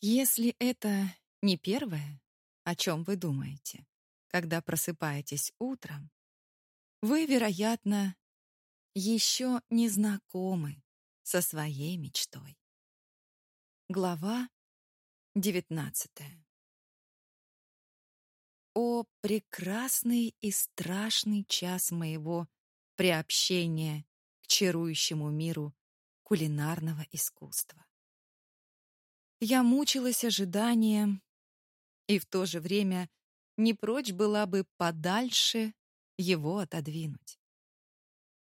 Если это не первое, о чем вы думаете, когда просыпаетесь утром, вы, вероятно, еще не знакомы со своей мечтой. Глава 19 О, прекрасный и страшный час моего приобщения к чарующему миру кулинарного искусства. Я мучилась ожиданием и в то же время не прочь была бы подальше его отодвинуть.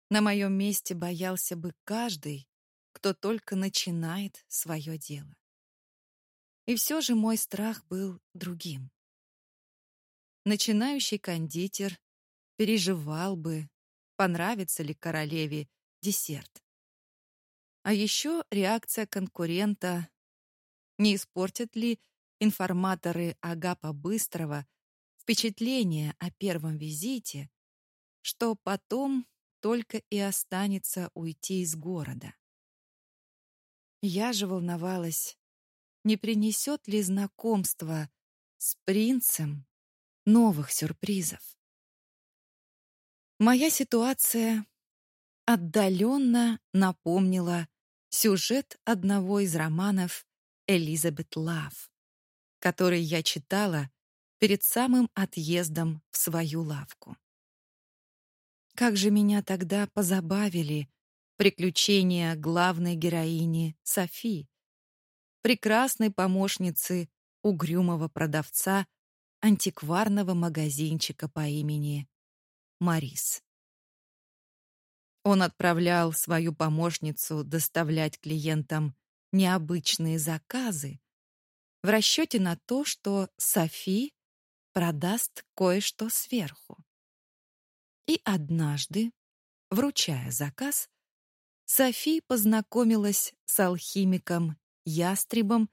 На моем месте боялся бы каждый, кто только начинает свое дело. И все же мой страх был другим. Начинающий кондитер переживал бы, понравится ли королеве десерт. А еще реакция конкурента не испортят ли информаторы Агапа Быстрого впечатление о первом визите, что потом только и останется уйти из города? Я же волновалась, не принесет ли знакомство с принцем новых сюрпризов. Моя ситуация отдаленно напомнила сюжет одного из романов Элизабет Лав, который я читала перед самым отъездом в свою лавку. Как же меня тогда позабавили приключения главной героини Софи, прекрасной помощницы угрюмого продавца антикварного магазинчика по имени Марис. Он отправлял свою помощницу доставлять клиентам необычные заказы в расчете на то, что Софи продаст кое-что сверху. И однажды, вручая заказ, Софи познакомилась с алхимиком Ястребом,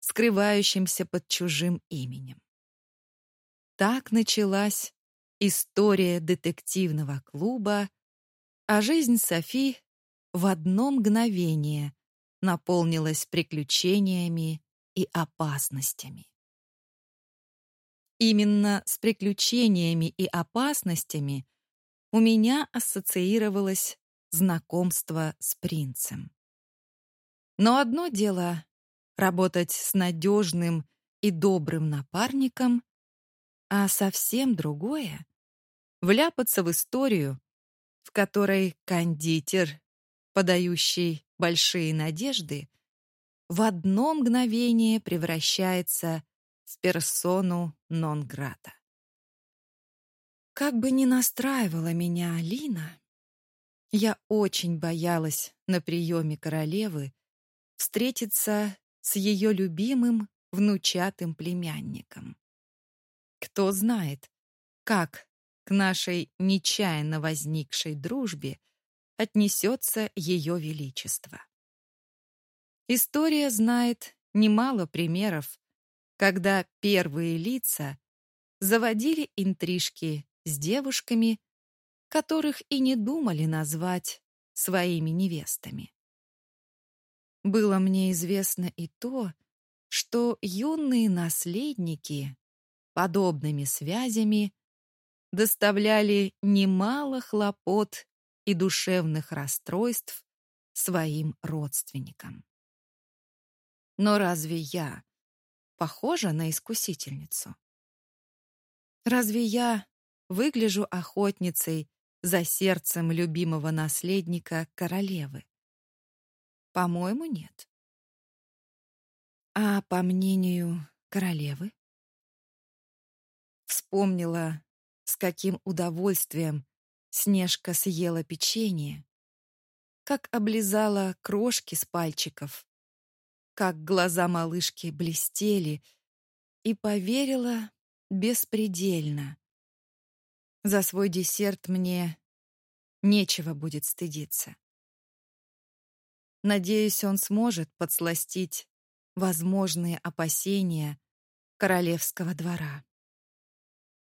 скрывающимся под чужим именем. Так началась история детективного клуба, а жизнь Софи в одно мгновение наполнилась приключениями и опасностями. Именно с приключениями и опасностями у меня ассоциировалось знакомство с принцем. Но одно дело — работать с надежным и добрым напарником, а совсем другое — вляпаться в историю, в которой кондитер, подающий большие надежды, в одно мгновение превращается в персону нон-грата. Как бы ни настраивала меня Алина, я очень боялась на приеме королевы встретиться с ее любимым внучатым племянником. Кто знает, как к нашей нечаянно возникшей дружбе отнесется Ее Величество. История знает немало примеров, когда первые лица заводили интрижки с девушками, которых и не думали назвать своими невестами. Было мне известно и то, что юные наследники подобными связями доставляли немало хлопот и душевных расстройств своим родственникам. Но разве я похожа на искусительницу? Разве я выгляжу охотницей за сердцем любимого наследника королевы? По-моему, нет. А по мнению королевы? Вспомнила, с каким удовольствием Снежка съела печенье, как облизала крошки с пальчиков, как глаза малышки блестели, и поверила беспредельно. За свой десерт мне нечего будет стыдиться. Надеюсь, он сможет подсластить возможные опасения королевского двора.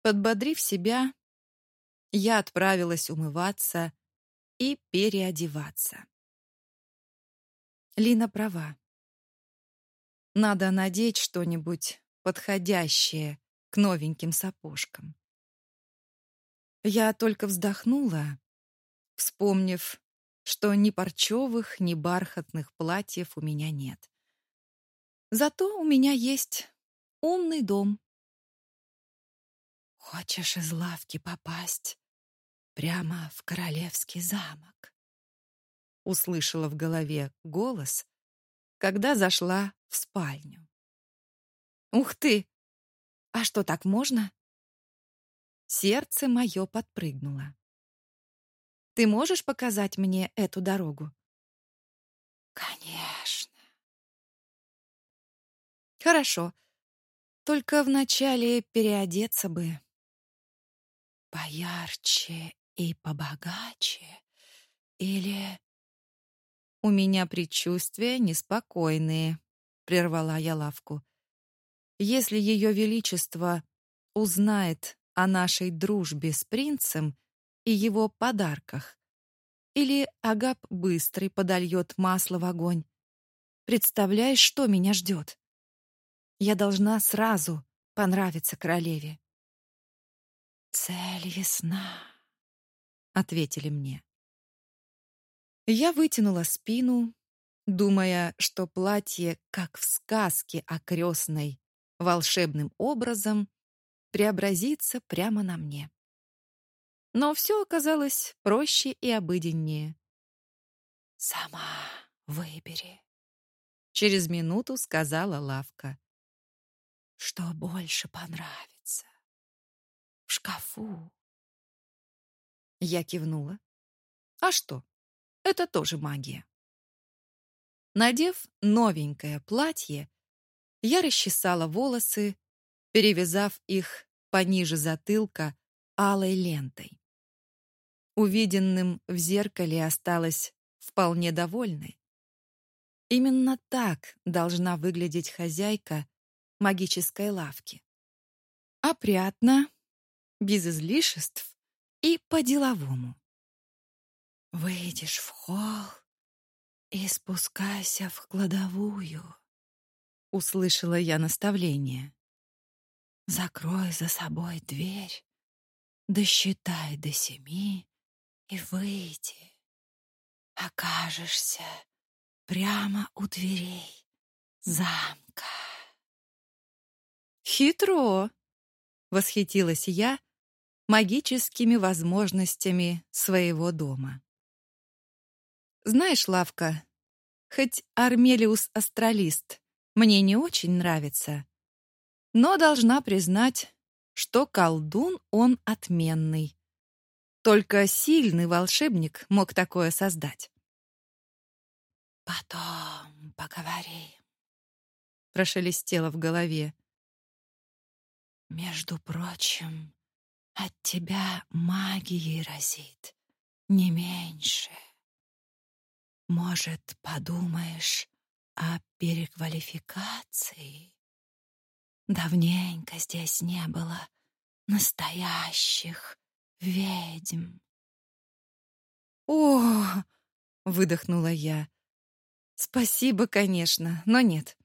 Подбодрив себя, я отправилась умываться и переодеваться. Лина права. Надо надеть что-нибудь подходящее к новеньким сапожкам. Я только вздохнула, вспомнив, что ни парчевых, ни бархатных платьев у меня нет. Зато у меня есть умный дом. Хочешь из лавки попасть прямо в королевский замок? Услышала в голове голос, когда зашла в спальню. Ух ты! А что, так можно? Сердце мое подпрыгнуло. Ты можешь показать мне эту дорогу? Конечно. Хорошо. Только вначале переодеться бы. Поярче и побогаче? Или... У меня предчувствия неспокойные, прервала я лавку. Если ее величество узнает о нашей дружбе с принцем и его подарках, или Агап быстрый подольет масло в огонь, представляешь, что меня ждет? Я должна сразу понравиться королеве. Цель ясна, ответили мне. Я вытянула спину, думая, что платье, как в сказке о крестной, волшебным образом преобразится прямо на мне. Но все оказалось проще и обыденнее. «Сама выбери», — через минуту сказала Лавка что больше понравится. Шкафу. Я кивнула. А что? Это тоже магия. Надев новенькое платье, я расчесала волосы, перевязав их пониже затылка алой лентой. Увиденным в зеркале осталась вполне довольной. Именно так должна выглядеть хозяйка магической лавки. Опрятно, без излишеств и по-деловому. Выйдешь в холл и спускайся в кладовую, услышала я наставление. Закрой за собой дверь, досчитай до семи и выйди. Окажешься прямо у дверей замка. Хитро, восхитилась я магическими возможностями своего дома. Знаешь, Лавка, хоть Армелиус Астралист мне не очень нравится, но должна признать, что колдун он отменный. Только сильный волшебник мог такое создать. Потом поговорим, прошелестело в голове. Между прочим, от тебя магией разит, не меньше. Может, подумаешь о переквалификации? Давненько здесь не было настоящих ведьм. О, выдохнула я. Спасибо, конечно, но нет.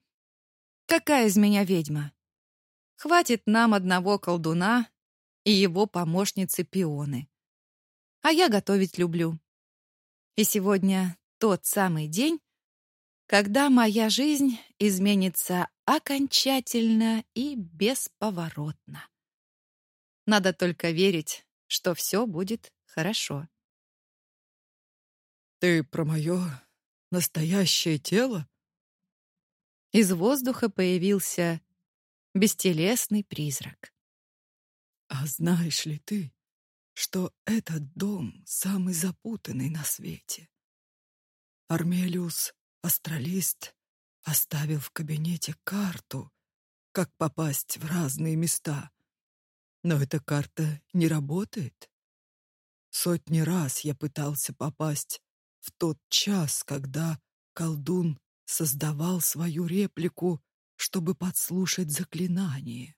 Какая из меня ведьма? Хватит нам одного колдуна и его помощницы пионы. А я готовить люблю. И сегодня тот самый день, когда моя жизнь изменится окончательно и бесповоротно. Надо только верить, что все будет хорошо. Ты про мое настоящее тело? Из воздуха появился бестелесный призрак. А знаешь ли ты, что этот дом самый запутанный на свете? Армелиус, астралист, оставил в кабинете карту, как попасть в разные места. Но эта карта не работает. Сотни раз я пытался попасть в тот час, когда колдун создавал свою реплику чтобы подслушать заклинание.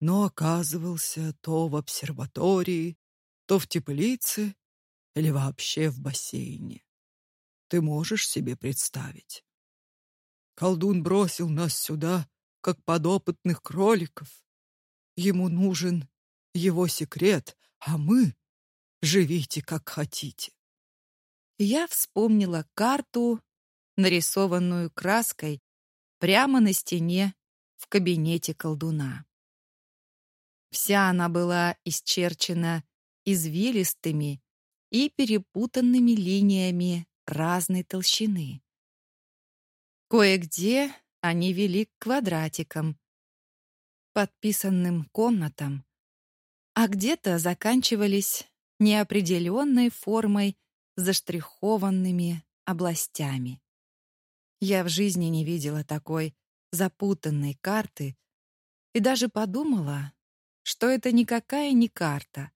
Но оказывался то в обсерватории, то в теплице или вообще в бассейне. Ты можешь себе представить? Колдун бросил нас сюда, как подопытных кроликов. Ему нужен его секрет, а мы живите как хотите. Я вспомнила карту, нарисованную краской прямо на стене в кабинете колдуна. Вся она была исчерчена извилистыми и перепутанными линиями разной толщины. Кое-где они вели к квадратикам, подписанным комнатам, а где-то заканчивались неопределенной формой заштрихованными областями. Я в жизни не видела такой запутанной карты и даже подумала, что это никакая не карта,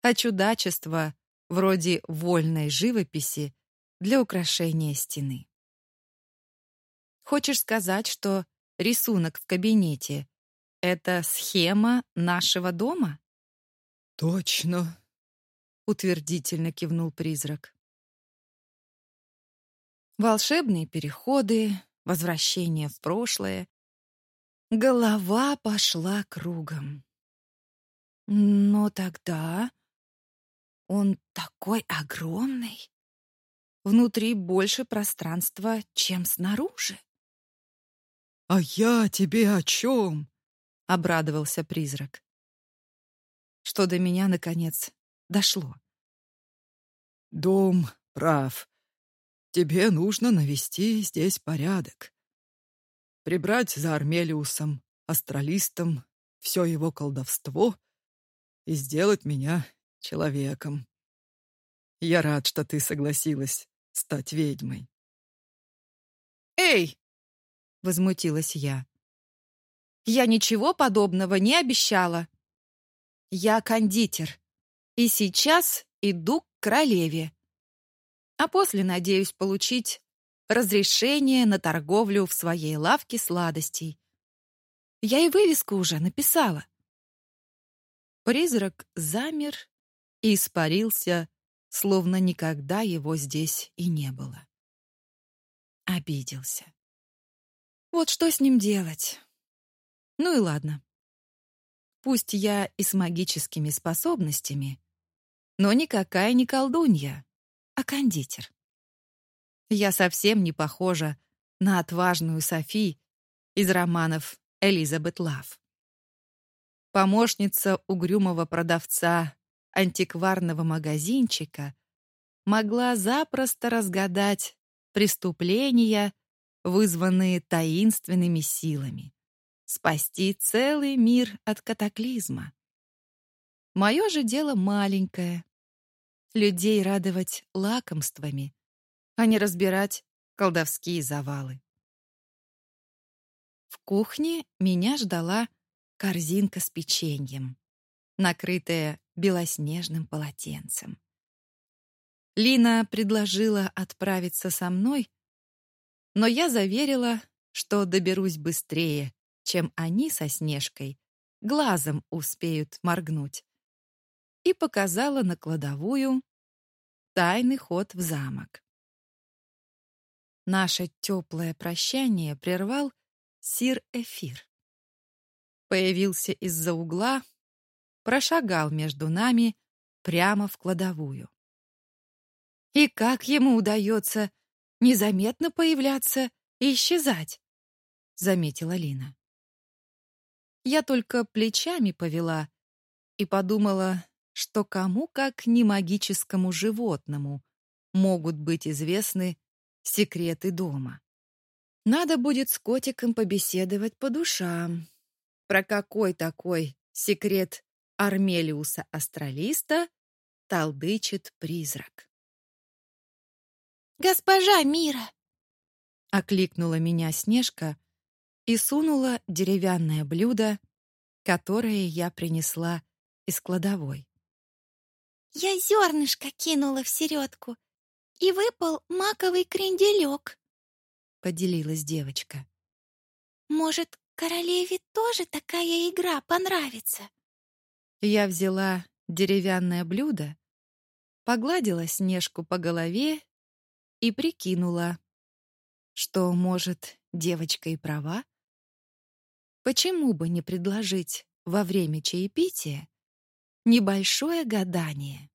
а чудачество вроде вольной живописи для украшения стены. Хочешь сказать, что рисунок в кабинете — это схема нашего дома? Точно, утвердительно кивнул призрак. Волшебные переходы, возвращение в прошлое. Голова пошла кругом. Но тогда он такой огромный. Внутри больше пространства, чем снаружи. «А я тебе о чем?» — обрадовался призрак. Что до меня, наконец, дошло. «Дом прав. Тебе нужно навести здесь порядок. Прибрать за Армелиусом, астралистом, все его колдовство и сделать меня человеком. Я рад, что ты согласилась стать ведьмой. «Эй!» — возмутилась я. «Я ничего подобного не обещала. Я кондитер, и сейчас иду к королеве. А после надеюсь получить разрешение на торговлю в своей лавке сладостей. Я и вывеску уже написала». Призрак замер и испарился, словно никогда его здесь и не было. Обиделся. Вот что с ним делать? Ну и ладно. Пусть я и с магическими способностями, но никакая не колдунья, а кондитер. Я совсем не похожа на отважную Софи из романов Элизабет Лав. Помощница угрюмого продавца антикварного магазинчика могла запросто разгадать преступления, вызванные таинственными силами, спасти целый мир от катаклизма. Мое же дело маленькое — людей радовать лакомствами, а не разбирать колдовские завалы. В кухне меня ждала корзинка с печеньем, накрытая белоснежным полотенцем. Лина предложила отправиться со мной, но я заверила, что доберусь быстрее, чем они со Снежкой глазом успеют моргнуть, и показала на кладовую тайный ход в замок. Наше теплое прощание прервал сир Эфир появился из-за угла, прошагал между нами прямо в кладовую. И как ему удается незаметно появляться и исчезать, заметила Лина. Я только плечами повела и подумала, что кому как не магическому животному могут быть известны секреты дома. Надо будет с котиком побеседовать по душам, про какой такой секрет Армелиуса Астралиста толдычит призрак. «Госпожа Мира!» — окликнула меня Снежка и сунула деревянное блюдо, которое я принесла из кладовой. «Я зернышко кинула в середку, и выпал маковый кренделек», — поделилась девочка. «Может, Королеве тоже такая игра понравится. Я взяла деревянное блюдо, погладила Снежку по голове и прикинула, что, может, девочка и права. Почему бы не предложить во время чаепития небольшое гадание?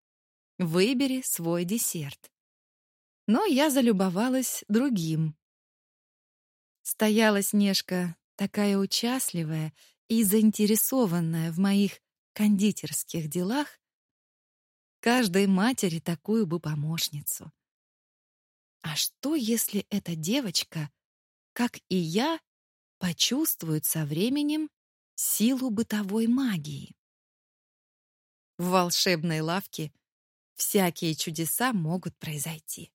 Выбери свой десерт. Но я залюбовалась другим. Стояла Снежка такая участливая и заинтересованная в моих кондитерских делах, каждой матери такую бы помощницу. А что, если эта девочка, как и я, почувствует со временем силу бытовой магии? В волшебной лавке всякие чудеса могут произойти.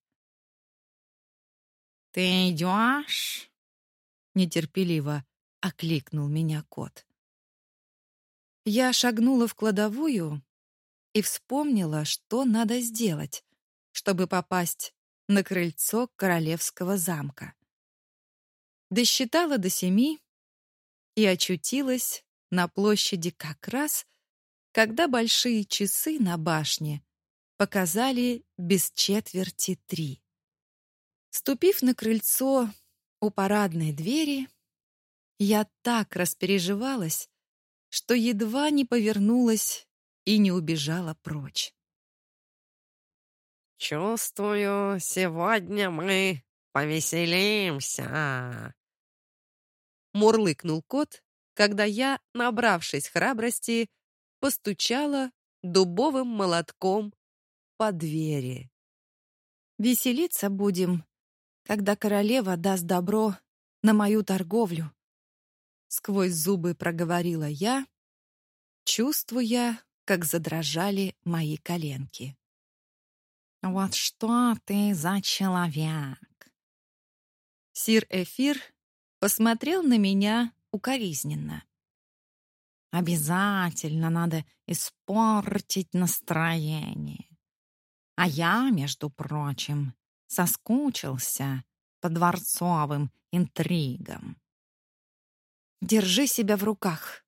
«Ты идешь?» — нетерпеливо окликнул меня кот. Я шагнула в кладовую и вспомнила, что надо сделать, чтобы попасть на крыльцо королевского замка. Досчитала до семи и очутилась на площади как раз, когда большие часы на башне показали без четверти три. Ступив на крыльцо у парадной двери, я так распереживалась, что едва не повернулась и не убежала прочь. «Чувствую, сегодня мы повеселимся!» Мурлыкнул кот, когда я, набравшись храбрости, постучала дубовым молотком по двери. «Веселиться будем, когда королева даст добро на мою торговлю», сквозь зубы проговорила я, чувствуя, как задрожали мои коленки. «Вот что ты за человек?» Сир Эфир посмотрел на меня укоризненно. «Обязательно надо испортить настроение. А я, между прочим, соскучился по дворцовым интригам. Держи себя в руках.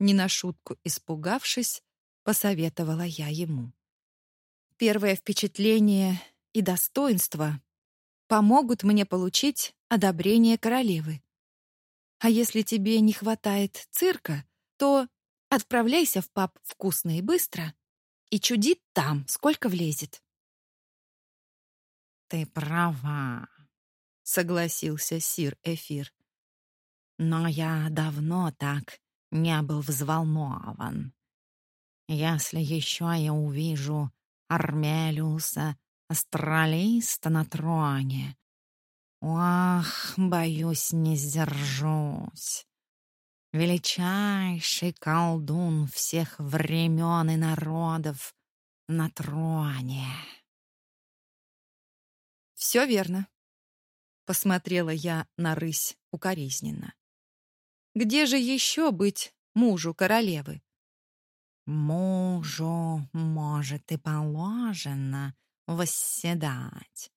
Не на шутку испугавшись, посоветовала я ему. Первое впечатление и достоинство помогут мне получить одобрение королевы. А если тебе не хватает цирка, то отправляйся в паб вкусно и быстро и чуди там, сколько влезет. Ты права, согласился сир Эфир. Но я давно так не был взволнован. Если еще я увижу Армелиуса, астралиста на троне, ох, боюсь, не сдержусь. Величайший колдун всех времен и народов на троне. Все верно. Посмотрела я на рысь укоризненно. Где же еще быть мужу королевы? Мужу, может, и положено восседать.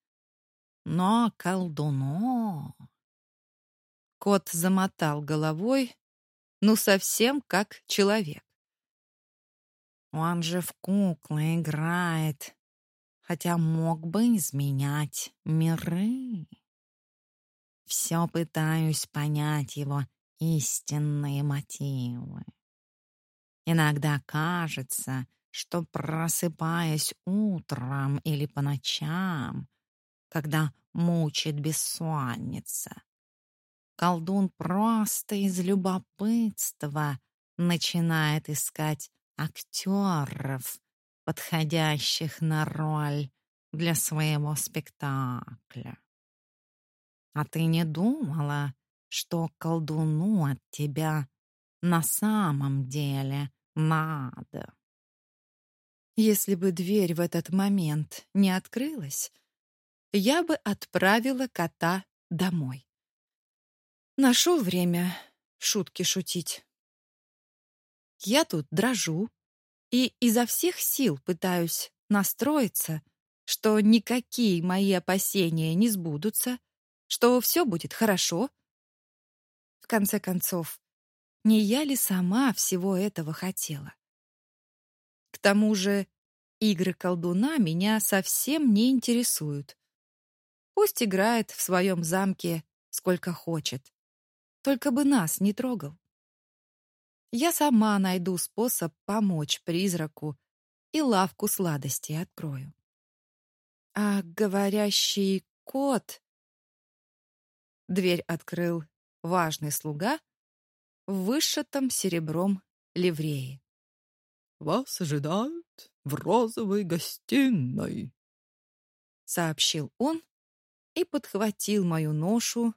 Но колдуну... Кот замотал головой, ну совсем как человек. Он же в куклы играет, хотя мог бы изменять миры. Все пытаюсь понять его истинные мотивы. Иногда кажется, что просыпаясь утром или по ночам, когда мучит бессонница, колдун просто из любопытства начинает искать актеров, подходящих на роль для своего спектакля. А ты не думала, что колдуну от тебя на самом деле надо. Если бы дверь в этот момент не открылась, я бы отправила кота домой. Нашел время шутки шутить. Я тут дрожу и изо всех сил пытаюсь настроиться, что никакие мои опасения не сбудутся, что все будет хорошо, конце концов, не я ли сама всего этого хотела? К тому же, игры колдуна меня совсем не интересуют. Пусть играет в своем замке сколько хочет. Только бы нас не трогал. Я сама найду способ помочь призраку и лавку сладостей открою. А говорящий кот... Дверь открыл важный слуга в вышитом серебром ливреи. «Вас ожидают в розовой гостиной», — сообщил он и подхватил мою ношу,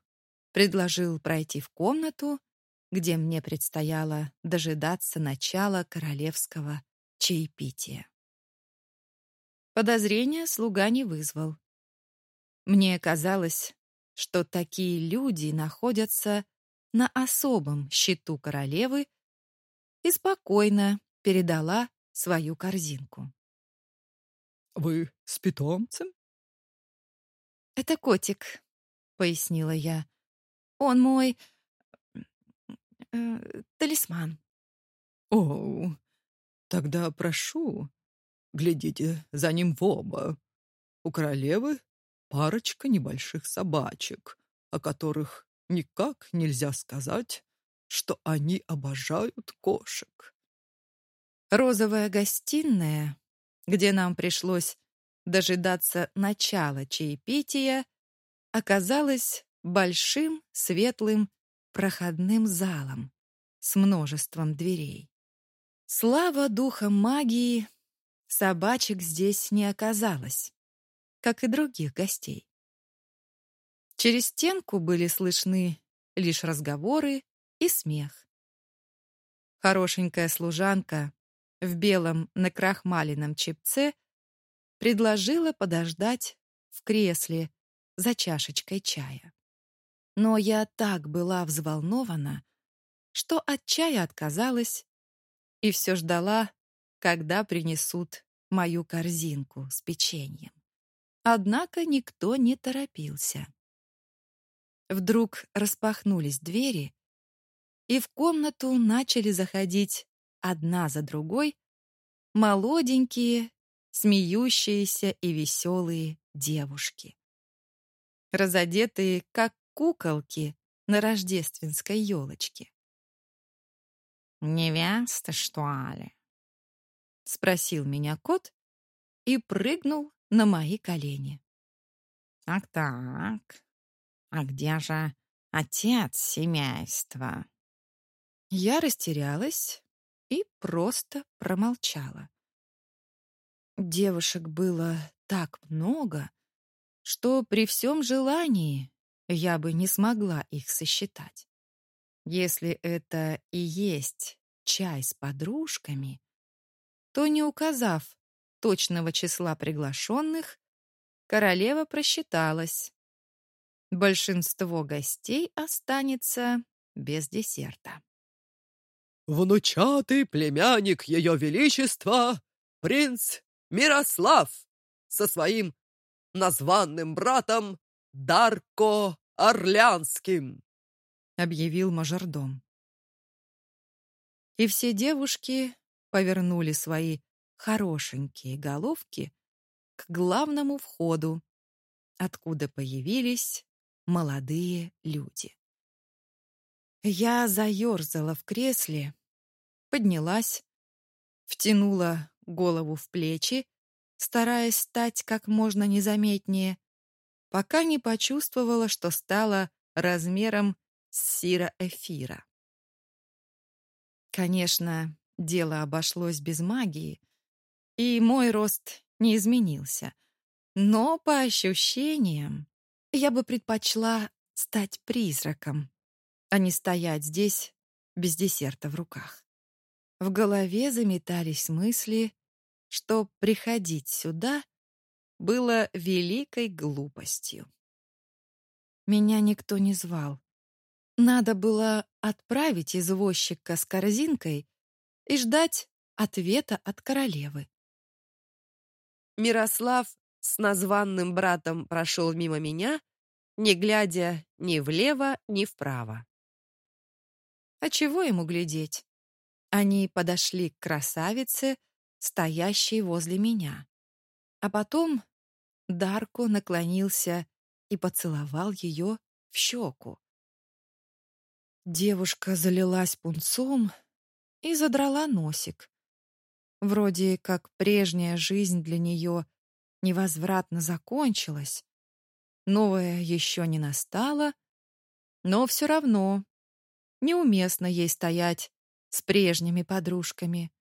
предложил пройти в комнату, где мне предстояло дожидаться начала королевского чаепития. Подозрения слуга не вызвал. Мне казалось, что такие люди находятся на особом счету королевы и спокойно передала свою корзинку. «Вы с питомцем?» «Это котик», — пояснила я. «Он мой... Э, талисман». «О, тогда прошу, глядите за ним в оба. У королевы парочка небольших собачек, о которых никак нельзя сказать, что они обожают кошек. Розовая гостиная, где нам пришлось дожидаться начала чаепития, оказалась большим светлым проходным залом с множеством дверей. Слава духам магии, собачек здесь не оказалось как и других гостей. Через стенку были слышны лишь разговоры и смех. Хорошенькая служанка в белом накрахмаленном чепце предложила подождать в кресле за чашечкой чая. Но я так была взволнована, что от чая отказалась и все ждала, когда принесут мою корзинку с печеньем. Однако никто не торопился. Вдруг распахнулись двери, и в комнату начали заходить одна за другой молоденькие, смеющиеся и веселые девушки. Разодетые, как куколки на рождественской елочке. «Невеста, что ли?» — спросил меня кот и прыгнул на мои колени. «Так-так, а где же отец семейства?» Я растерялась и просто промолчала. Девушек было так много, что при всем желании я бы не смогла их сосчитать. Если это и есть чай с подружками, то, не указав точного числа приглашенных, королева просчиталась. Большинство гостей останется без десерта. «Внучатый племянник Ее Величества, принц Мирослав, со своим названным братом Дарко Орлянским», объявил мажордом. И все девушки повернули свои хорошенькие головки к главному входу, откуда появились молодые люди. Я заерзала в кресле, поднялась, втянула голову в плечи, стараясь стать как можно незаметнее, пока не почувствовала, что стала размером сира эфира. Конечно, дело обошлось без магии, и мой рост не изменился. Но по ощущениям я бы предпочла стать призраком, а не стоять здесь без десерта в руках. В голове заметались мысли, что приходить сюда было великой глупостью. Меня никто не звал. Надо было отправить извозчика с корзинкой и ждать ответа от королевы. Мирослав с названным братом прошел мимо меня, не глядя ни влево, ни вправо. А чего ему глядеть? Они подошли к красавице, стоящей возле меня. А потом Дарко наклонился и поцеловал ее в щеку. Девушка залилась пунцом и задрала носик. Вроде как прежняя жизнь для нее невозвратно закончилась. Новая еще не настала, но все равно неуместно ей стоять с прежними подружками.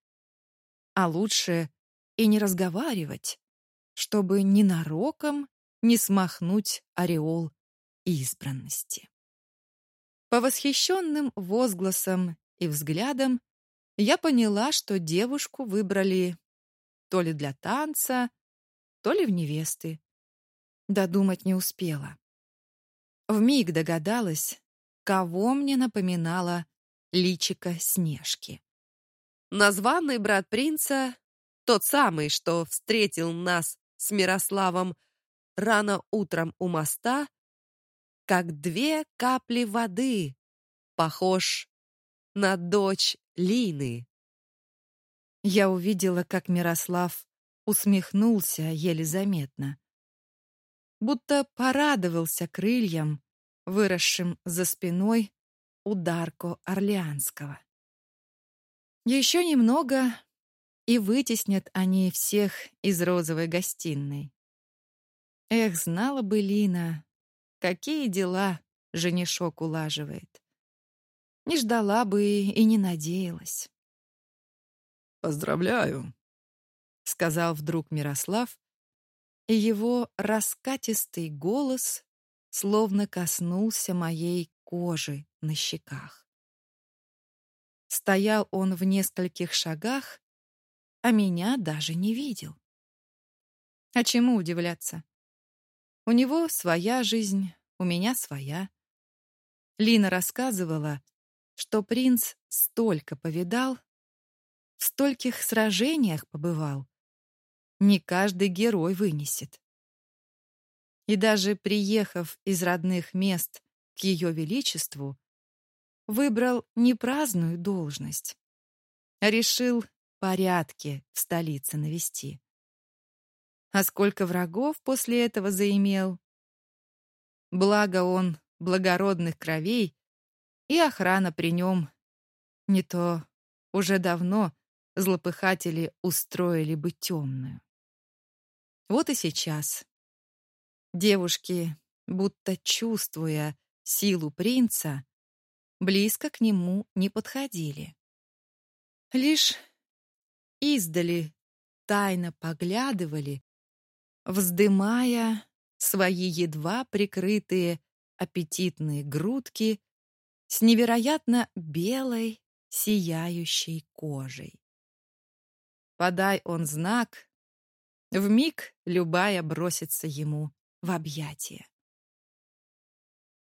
А лучше и не разговаривать, чтобы ненароком не смахнуть ореол избранности. По восхищенным возгласам и взглядам я поняла, что девушку выбрали то ли для танца, то ли в невесты. Додумать не успела. Вмиг догадалась, кого мне напоминала личико Снежки. Названный брат принца, тот самый, что встретил нас с Мирославом рано утром у моста, как две капли воды, похож на дочь Лины. Я увидела, как Мирослав усмехнулся еле заметно, будто порадовался крыльям, выросшим за спиной у Дарко Орлеанского. Еще немного, и вытеснят они всех из розовой гостиной. Эх, знала бы Лина, какие дела женишок улаживает. Не ждала бы и не надеялась. «Поздравляю», — сказал вдруг Мирослав, и его раскатистый голос словно коснулся моей кожи на щеках. Стоял он в нескольких шагах, а меня даже не видел. А чему удивляться? У него своя жизнь, у меня своя. Лина рассказывала, что принц столько повидал, в стольких сражениях побывал. Не каждый герой вынесет. И даже приехав из родных мест к ее величеству, выбрал не праздную должность, а решил порядки в столице навести. А сколько врагов после этого заимел? Благо он благородных кровей и охрана при нем. Не то уже давно злопыхатели устроили бы темную. Вот и сейчас. Девушки, будто чувствуя силу принца, близко к нему не подходили. Лишь издали тайно поглядывали, вздымая свои едва прикрытые аппетитные грудки с невероятно белой, сияющей кожей. Подай он знак, в миг любая бросится ему в объятия.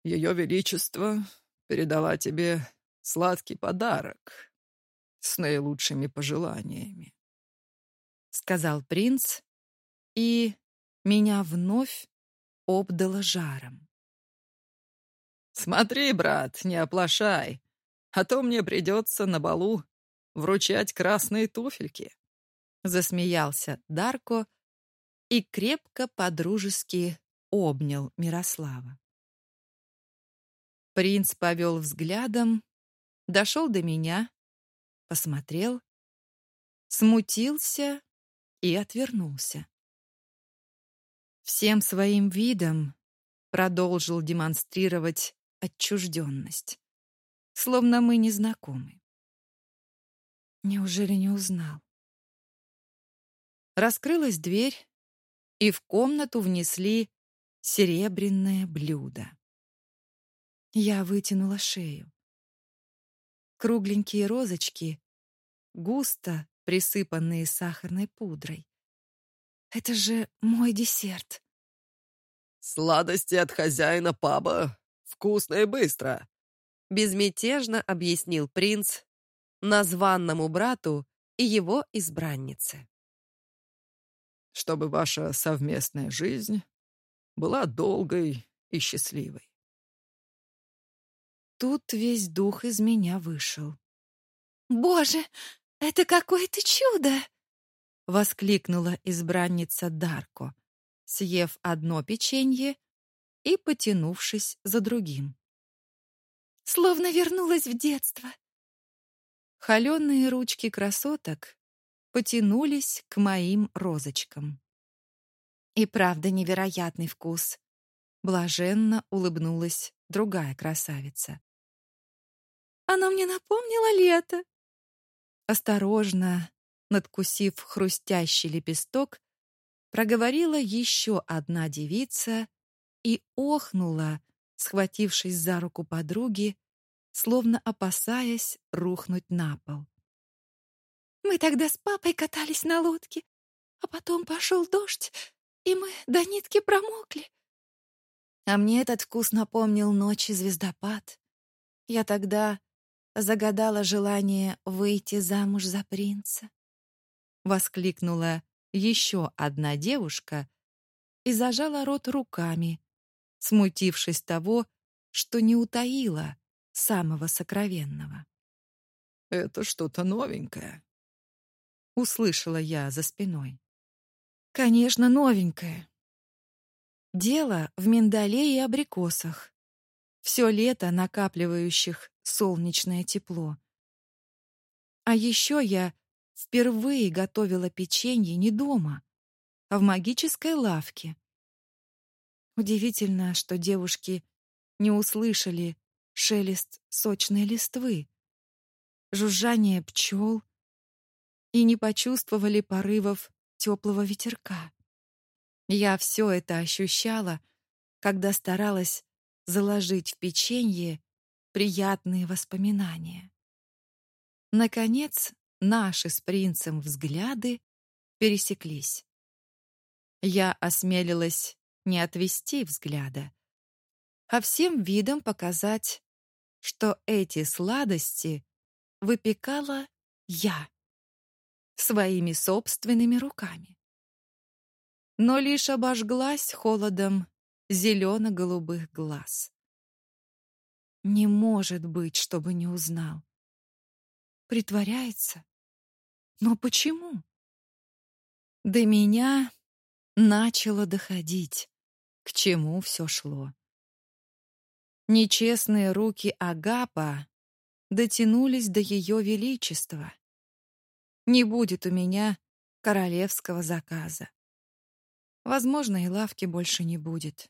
Ее Величество передала тебе сладкий подарок с наилучшими пожеланиями, сказал принц, и меня вновь обдало жаром. Смотри, брат, не оплошай, а то мне придется на балу вручать красные туфельки. Засмеялся Дарко и крепко подружески обнял Мирослава. Принц повел взглядом, дошел до меня, посмотрел, смутился и отвернулся. Всем своим видом продолжил демонстрировать отчужденность, словно мы не знакомы. Неужели не узнал? Раскрылась дверь, и в комнату внесли серебряное блюдо. Я вытянула шею. Кругленькие розочки, густо присыпанные сахарной пудрой. Это же мой десерт. Сладости от хозяина паба Вкусно и быстро!» Безмятежно объяснил принц названному брату и его избраннице. «Чтобы ваша совместная жизнь была долгой и счастливой». Тут весь дух из меня вышел. «Боже, это какое-то чудо!» — воскликнула избранница Дарко, съев одно печенье и потянувшись за другим. Словно вернулась в детство. Холеные ручки красоток потянулись к моим розочкам. И правда невероятный вкус. Блаженно улыбнулась другая красавица. Оно мне напомнило лето. Осторожно, надкусив хрустящий лепесток, проговорила еще одна девица и охнула, схватившись за руку подруги, словно опасаясь рухнуть на пол. Мы тогда с папой катались на лодке, а потом пошел дождь, и мы до нитки промокли. А мне этот вкус напомнил ночи звездопад. Я тогда загадала желание выйти замуж за принца. Воскликнула еще одна девушка и зажала рот руками, смутившись того, что не утаила самого сокровенного. Это что-то новенькое. Услышала я за спиной. Конечно, новенькое. Дело в миндале и абрикосах. Все лето накапливающих солнечное тепло. А еще я впервые готовила печенье не дома, а в магической лавке. Удивительно, что девушки не услышали шелест сочной листвы, жужжание пчел и не почувствовали порывов теплого ветерка. Я все это ощущала, когда старалась заложить в печенье приятные воспоминания. Наконец, наши с принцем взгляды пересеклись. Я осмелилась не отвести взгляда, а всем видом показать, что эти сладости выпекала я своими собственными руками. Но лишь обожглась холодом зелено-голубых глаз. Не может быть, чтобы не узнал. Притворяется? Но почему? До меня начало доходить, к чему все шло. Нечестные руки Агапа дотянулись до ее величества. Не будет у меня королевского заказа. Возможно, и лавки больше не будет.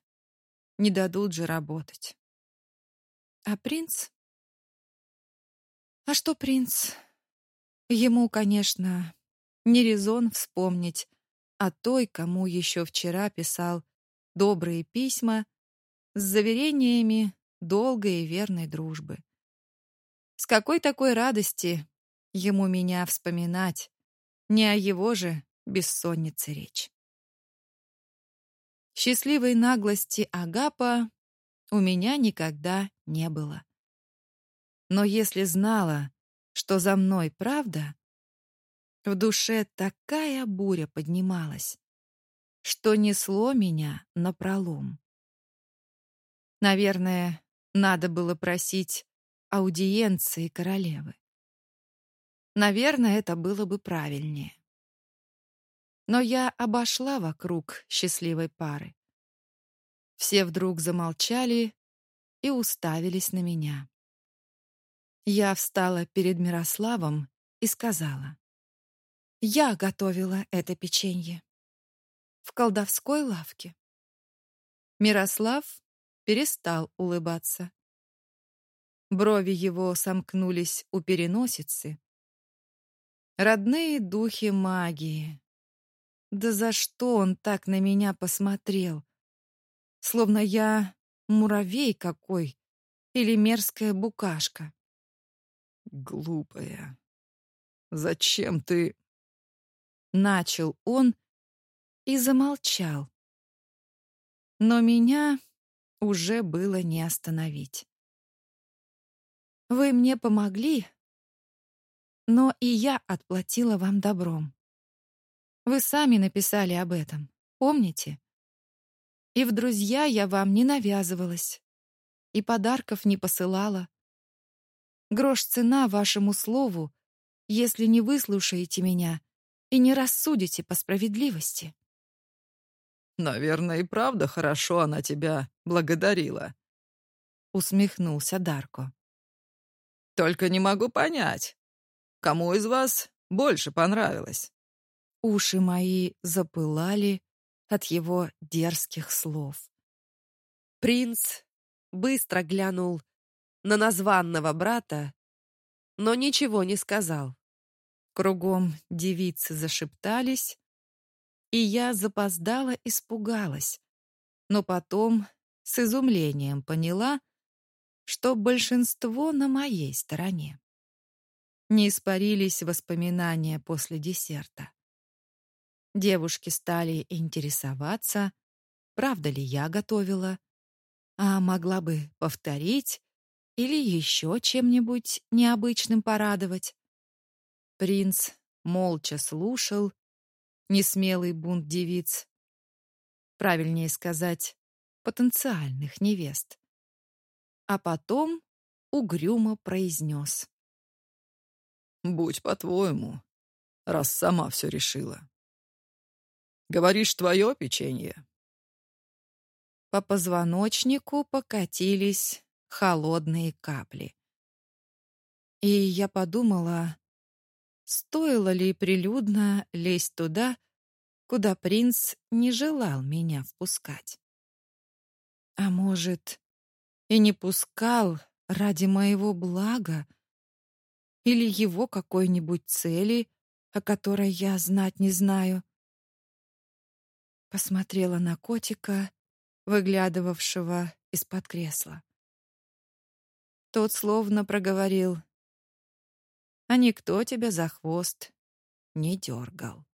Не дадут же работать. А принц? А что принц? Ему, конечно, не резон вспомнить о той, кому еще вчера писал добрые письма с заверениями долгой и верной дружбы. С какой такой радости ему меня вспоминать, не о его же бессоннице речь. Счастливой наглости Агапа у меня никогда не было. Но если знала, что за мной правда, в душе такая буря поднималась, что несло меня на пролом. Наверное, надо было просить аудиенции королевы. Наверное, это было бы правильнее. Но я обошла вокруг счастливой пары. Все вдруг замолчали и уставились на меня. Я встала перед Мирославом и сказала: "Я готовила это печенье в колдовской лавке". Мирослав перестал улыбаться. Брови его сомкнулись у переносицы. Родные духи магии. Да за что он так на меня посмотрел? словно я муравей какой или мерзкая букашка. Глупая. Зачем ты начал он и замолчал. Но меня уже было не остановить. Вы мне помогли, но и я отплатила вам добром. Вы сами написали об этом. Помните? И в друзья я вам не навязывалась, и подарков не посылала. Грош цена вашему слову, если не выслушаете меня и не рассудите по справедливости. Наверное, и правда хорошо она тебя благодарила. Усмехнулся Дарко. Только не могу понять, кому из вас больше понравилось? Уши мои запылали от его дерзких слов. Принц быстро глянул на названного брата, но ничего не сказал. Кругом девицы зашептались, и я запоздала испугалась, но потом с изумлением поняла, что большинство на моей стороне. Не испарились воспоминания после десерта. Девушки стали интересоваться, правда ли я готовила, а могла бы повторить или еще чем-нибудь необычным порадовать. Принц молча слушал несмелый бунт девиц. Правильнее сказать, потенциальных невест. А потом угрюмо произнес. «Будь по-твоему, раз сама все решила. Говоришь, твое печенье?» По позвоночнику покатились холодные капли. И я подумала, стоило ли прилюдно лезть туда, куда принц не желал меня впускать. А может, и не пускал ради моего блага или его какой-нибудь цели, о которой я знать не знаю. Посмотрела на котика, выглядывавшего из-под кресла. Тот словно проговорил: "А никто тебя за хвост не дергал".